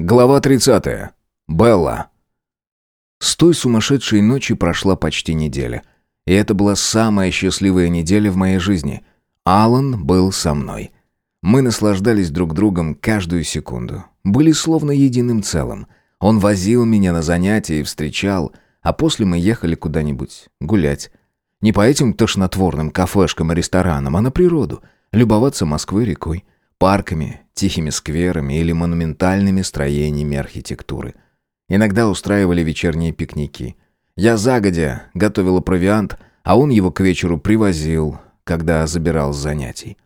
Глава 30. Белла. С той сумасшедшей ночи прошла почти неделя. И это была самая счастливая неделя в моей жизни. Алан был со мной. Мы наслаждались друг другом каждую секунду. Были словно единым целым. Он возил меня на занятия и встречал, а после мы ехали куда-нибудь гулять. Не по этим тошнотворным кафешкам и ресторанам, а на природу. Любоваться Москвой рекой парками, тихими скверами или монументальными строениями архитектуры. Иногда устраивали вечерние пикники. Я загодя готовила провиант, а он его к вечеру привозил, когда забирал с занятий.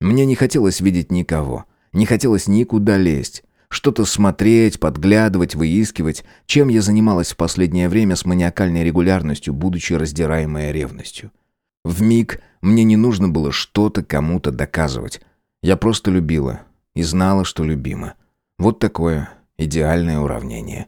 Мне не хотелось видеть никого, не хотелось никуда лезть, что-то смотреть, подглядывать, выискивать, чем я занималась в последнее время с маниакальной регулярностью, будучи раздираемой ревностью. В миг мне не нужно было что-то кому-то доказывать. Я просто любила и знала, что любима. Вот такое идеальное уравнение.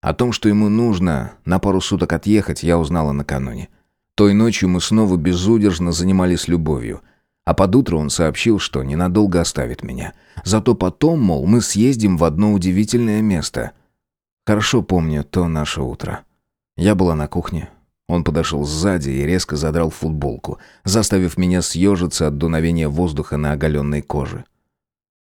О том, что ему нужно на пару суток отъехать, я узнала накануне. Той ночью мы снова безудержно занимались любовью. А под утро он сообщил, что ненадолго оставит меня. Зато потом, мол, мы съездим в одно удивительное место. Хорошо помню то наше утро. Я была на кухне, он подошел сзади и резко задрал футболку, заставив меня съежиться от дуновения воздуха на оголенной коже.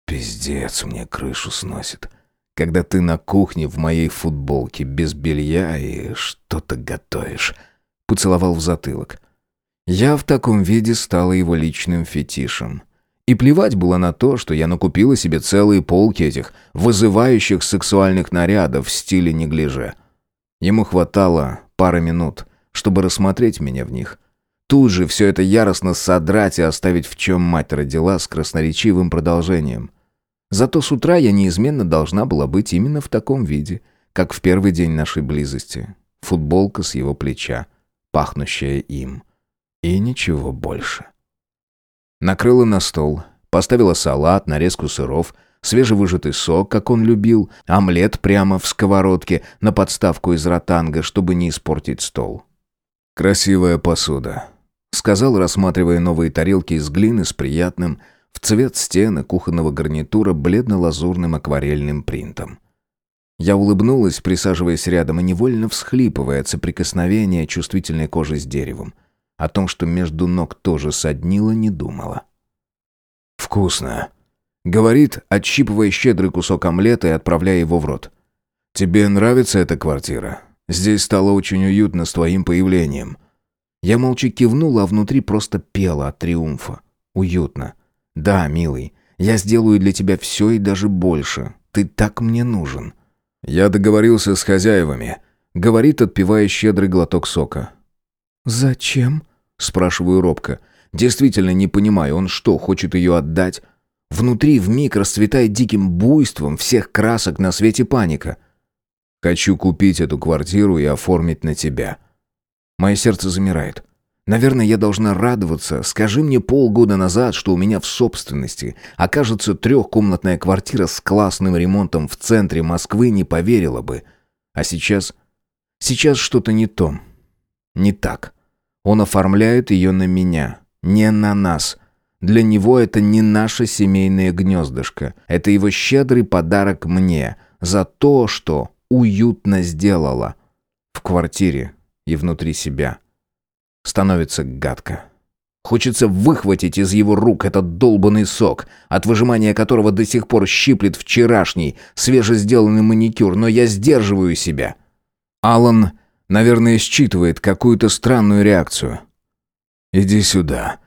«Пиздец мне крышу сносит. Когда ты на кухне в моей футболке без белья и что-то готовишь». Поцеловал в затылок. Я в таком виде стала его личным фетишем. И плевать было на то, что я накупила себе целые полки этих вызывающих сексуальных нарядов в стиле неглиже. Ему хватало пары минут — чтобы рассмотреть меня в них. Тут же все это яростно содрать и оставить в чем мать родила с красноречивым продолжением. Зато с утра я неизменно должна была быть именно в таком виде, как в первый день нашей близости. Футболка с его плеча, пахнущая им. И ничего больше. Накрыла на стол, поставила салат, нарезку сыров, свежевыжатый сок, как он любил, омлет прямо в сковородке на подставку из ротанга, чтобы не испортить стол. «Красивая посуда», — сказал, рассматривая новые тарелки из глины с приятным, в цвет стены кухонного гарнитура бледно-лазурным акварельным принтом. Я улыбнулась, присаживаясь рядом и невольно всхлипывая от соприкосновения чувствительной кожи с деревом. О том, что между ног тоже соднило, не думала. «Вкусно», — говорит, отщипывая щедрый кусок омлета и отправляя его в рот. «Тебе нравится эта квартира?» Здесь стало очень уютно с твоим появлением». Я молча кивнула, а внутри просто пела от триумфа. «Уютно. Да, милый, я сделаю для тебя все и даже больше. Ты так мне нужен». «Я договорился с хозяевами», — говорит, отпивая щедрый глоток сока. «Зачем?» — спрашиваю робко. Действительно не понимаю, он что, хочет ее отдать? Внутри вмиг расцветает диким буйством всех красок на свете паника. Хочу купить эту квартиру и оформить на тебя. Мое сердце замирает. Наверное, я должна радоваться. Скажи мне полгода назад, что у меня в собственности окажется трехкомнатная квартира с классным ремонтом в центре Москвы, не поверила бы. А сейчас... Сейчас что-то не то. Не так. Он оформляет ее на меня, не на нас. Для него это не наше семейное гнездышко. Это его щедрый подарок мне за то, что уютно сделала. В квартире и внутри себя. Становится гадко. Хочется выхватить из его рук этот долбанный сок, от выжимания которого до сих пор щиплет вчерашний, свежесделанный маникюр, но я сдерживаю себя. Алан, наверное, считывает какую-то странную реакцию. «Иди сюда».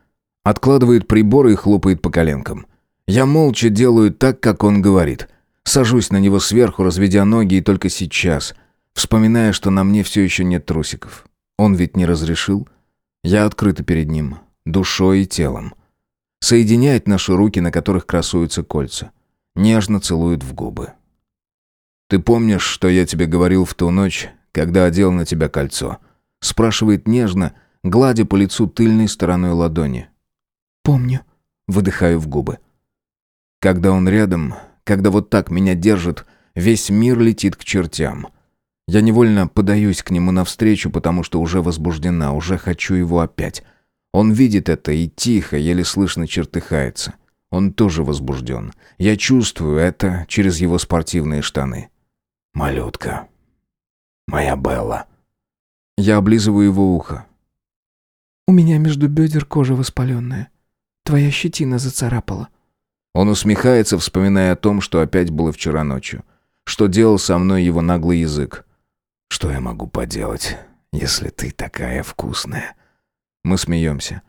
Откладывает прибор и хлопает по коленкам. Я молча делаю так, как он говорит — Сажусь на него сверху, разведя ноги, и только сейчас, вспоминая, что на мне все еще нет трусиков. Он ведь не разрешил. Я открыта перед ним, душой и телом. Соединяет наши руки, на которых красуются кольца. Нежно целует в губы. «Ты помнишь, что я тебе говорил в ту ночь, когда одел на тебя кольцо?» Спрашивает нежно, гладя по лицу тыльной стороной ладони. «Помню», — выдыхаю в губы. Когда он рядом, когда вот так меня держит, весь мир летит к чертям. Я невольно подаюсь к нему навстречу, потому что уже возбуждена, уже хочу его опять. Он видит это и тихо, еле слышно чертыхается. Он тоже возбужден. Я чувствую это через его спортивные штаны. «Малютка. Моя Белла». Я облизываю его ухо. «У меня между бедер кожа воспаленная. Твоя щетина зацарапала». Он усмехается, вспоминая о том, что опять было вчера ночью. Что делал со мной его наглый язык. «Что я могу поделать, если ты такая вкусная?» Мы смеемся.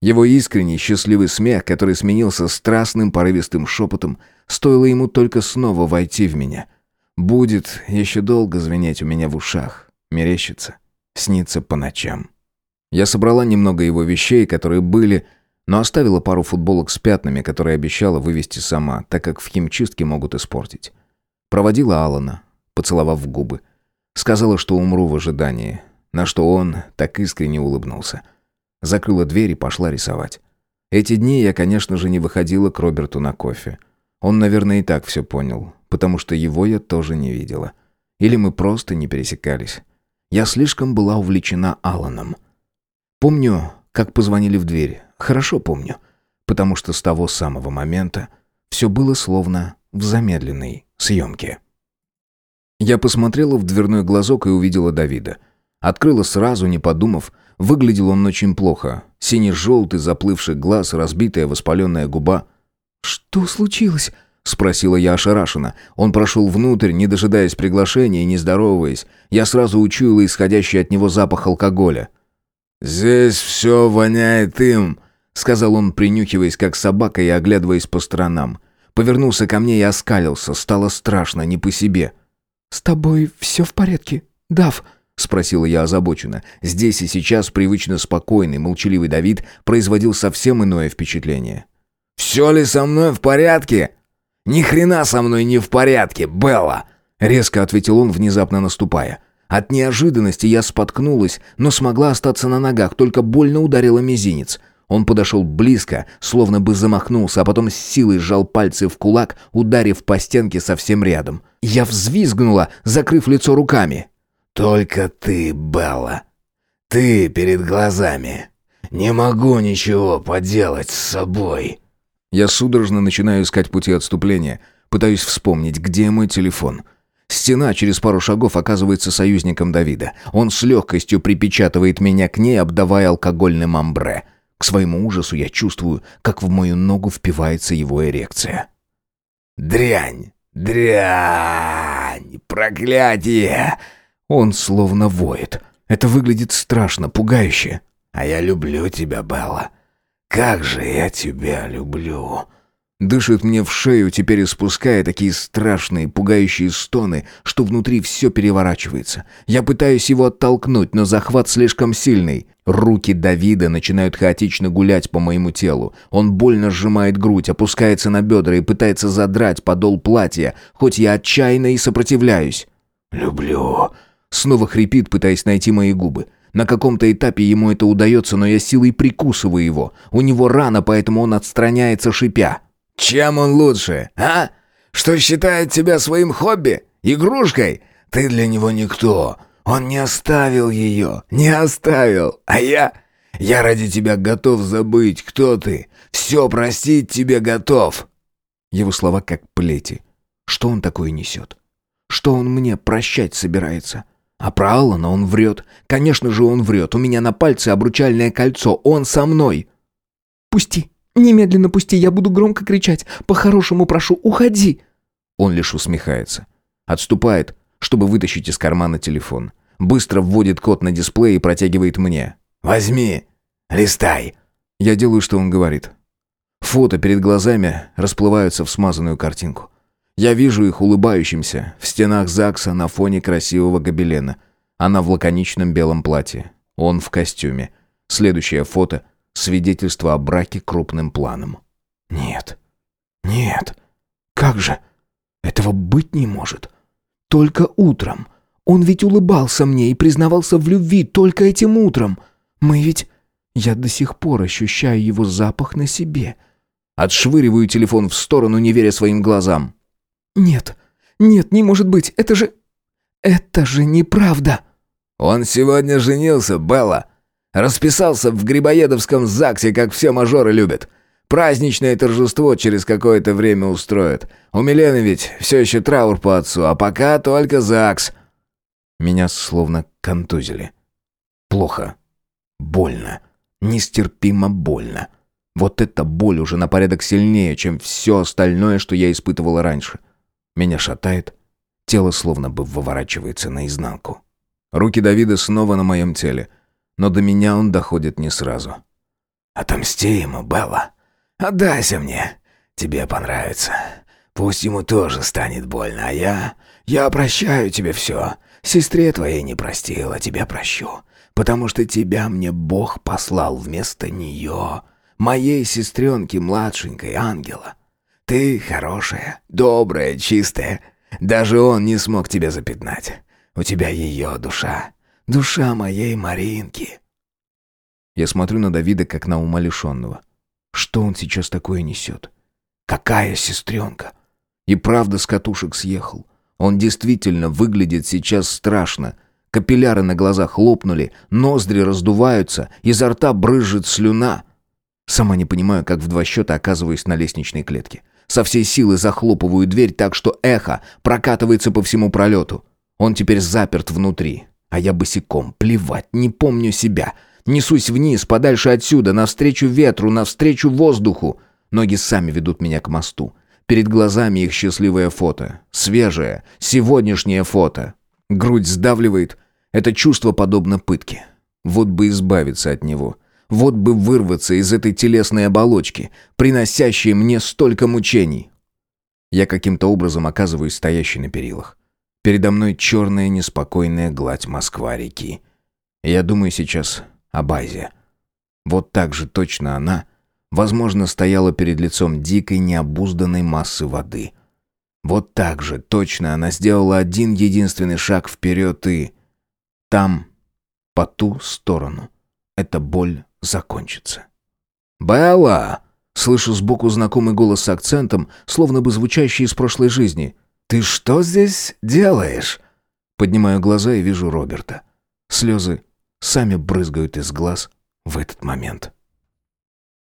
Его искренний, счастливый смех, который сменился страстным, порывистым шепотом, стоило ему только снова войти в меня. Будет еще долго звенеть у меня в ушах, мерещится, снится по ночам. Я собрала немного его вещей, которые были, но оставила пару футболок с пятнами, которые обещала вывести сама, так как в химчистке могут испортить. Проводила Алана, поцеловав в губы. Сказала, что умру в ожидании, на что он так искренне улыбнулся – Закрыла дверь и пошла рисовать. Эти дни я, конечно же, не выходила к Роберту на кофе. Он, наверное, и так все понял, потому что его я тоже не видела. Или мы просто не пересекались. Я слишком была увлечена Аланом. Помню, как позвонили в дверь. Хорошо помню. Потому что с того самого момента все было словно в замедленной съемке. Я посмотрела в дверной глазок и увидела Давида. Открыла сразу, не подумав, Выглядел он очень плохо. Синий-желтый, заплывший глаз, разбитая воспаленная губа. «Что случилось?» — спросила я ошарашенно. Он прошел внутрь, не дожидаясь приглашения и не здороваясь. Я сразу учуяла исходящий от него запах алкоголя. «Здесь все воняет им», — сказал он, принюхиваясь, как собака, и оглядываясь по сторонам. Повернулся ко мне и оскалился. Стало страшно, не по себе. «С тобой все в порядке, Дав?» — спросила я озабоченно. Здесь и сейчас привычно спокойный, молчаливый Давид производил совсем иное впечатление. «Все ли со мной в порядке?» «Ни хрена со мной не в порядке, Белла!» — резко ответил он, внезапно наступая. От неожиданности я споткнулась, но смогла остаться на ногах, только больно ударила мизинец. Он подошел близко, словно бы замахнулся, а потом с силой сжал пальцы в кулак, ударив по стенке совсем рядом. Я взвизгнула, закрыв лицо руками. «Только ты, Белла. Ты перед глазами. Не могу ничего поделать с собой». Я судорожно начинаю искать пути отступления, пытаюсь вспомнить, где мой телефон. Стена через пару шагов оказывается союзником Давида. Он с легкостью припечатывает меня к ней, обдавая алкогольным амбре. К своему ужасу я чувствую, как в мою ногу впивается его эрекция. «Дрянь! Дрянь! Проклятие!» Он словно воет. Это выглядит страшно, пугающе. «А я люблю тебя, Белла. Как же я тебя люблю!» Дышит мне в шею, теперь испуская такие страшные, пугающие стоны, что внутри все переворачивается. Я пытаюсь его оттолкнуть, но захват слишком сильный. Руки Давида начинают хаотично гулять по моему телу. Он больно сжимает грудь, опускается на бедра и пытается задрать подол платья, хоть я отчаянно и сопротивляюсь. «Люблю», Снова хрипит, пытаясь найти мои губы. На каком-то этапе ему это удается, но я силой прикусываю его. У него рана, поэтому он отстраняется, шипя. «Чем он лучше, а? Что считает тебя своим хобби? Игрушкой? Ты для него никто. Он не оставил ее. Не оставил. А я... Я ради тебя готов забыть, кто ты. Все простить тебе готов». Его слова как плети. Что он такое несет? Что он мне прощать собирается? А про Аллана он врет. Конечно же он врет. У меня на пальце обручальное кольцо. Он со мной. «Пусти! Немедленно пусти! Я буду громко кричать! По-хорошему прошу, уходи!» Он лишь усмехается. Отступает, чтобы вытащить из кармана телефон. Быстро вводит код на дисплей и протягивает мне. «Возьми! Листай!» Я делаю, что он говорит. Фото перед глазами расплываются в смазанную картинку. Я вижу их улыбающимся в стенах ЗАГСа на фоне красивого гобелена. Она в лаконичном белом платье. Он в костюме. Следующее фото — свидетельство о браке крупным планом. Нет. Нет. Как же? Этого быть не может. Только утром. Он ведь улыбался мне и признавался в любви только этим утром. Мы ведь... Я до сих пор ощущаю его запах на себе. Отшвыриваю телефон в сторону, не веря своим глазам. «Нет, нет, не может быть, это же... это же неправда!» «Он сегодня женился, Белла. Расписался в Грибоедовском ЗАГСе, как все мажоры любят. Праздничное торжество через какое-то время устроят. У Милены ведь все еще траур по отцу, а пока только ЗАГС». Меня словно контузили. Плохо. Больно. Нестерпимо больно. Вот эта боль уже на порядок сильнее, чем все остальное, что я испытывала раньше. Меня шатает. Тело словно бы выворачивается наизнанку. Руки Давида снова на моем теле. Но до меня он доходит не сразу. «Отомсти ему, Белла. Отдайся мне. Тебе понравится. Пусть ему тоже станет больно, а я... Я прощаю тебе все. Сестре твоей не простил, а тебя прощу. Потому что тебя мне Бог послал вместо нее, моей сестренки младшенькой, ангела. Ты хорошая, добрая, чистая. Даже он не смог тебя запятнать. У тебя ее душа. Душа моей Маринки. Я смотрю на Давида, как на умалишенного. Что он сейчас такое несет? Какая сестренка? И правда с катушек съехал. Он действительно выглядит сейчас страшно. Капилляры на глазах лопнули, ноздри раздуваются, изо рта брызжет слюна. Сама не понимаю, как в два счета оказываюсь на лестничной клетке. Со всей силы захлопываю дверь так, что эхо прокатывается по всему пролету. Он теперь заперт внутри. А я босиком, плевать, не помню себя. Несусь вниз, подальше отсюда, навстречу ветру, навстречу воздуху. Ноги сами ведут меня к мосту. Перед глазами их счастливое фото. Свежее, сегодняшнее фото. Грудь сдавливает. Это чувство подобно пытке. Вот бы избавиться от него. Вот бы вырваться из этой телесной оболочки, приносящей мне столько мучений. Я каким-то образом оказываюсь стоящей на перилах. Передо мной черная неспокойная гладь Москва-реки. Я думаю сейчас о Байзе. Вот так же точно она, возможно, стояла перед лицом дикой необузданной массы воды. Вот так же точно она сделала один единственный шаг вперед и... Там, по ту сторону, эта боль закончится. «Белла!» — слышу сбоку знакомый голос с акцентом, словно бы звучащий из прошлой жизни. «Ты что здесь делаешь?» Поднимаю глаза и вижу Роберта. Слезы сами брызгают из глаз в этот момент.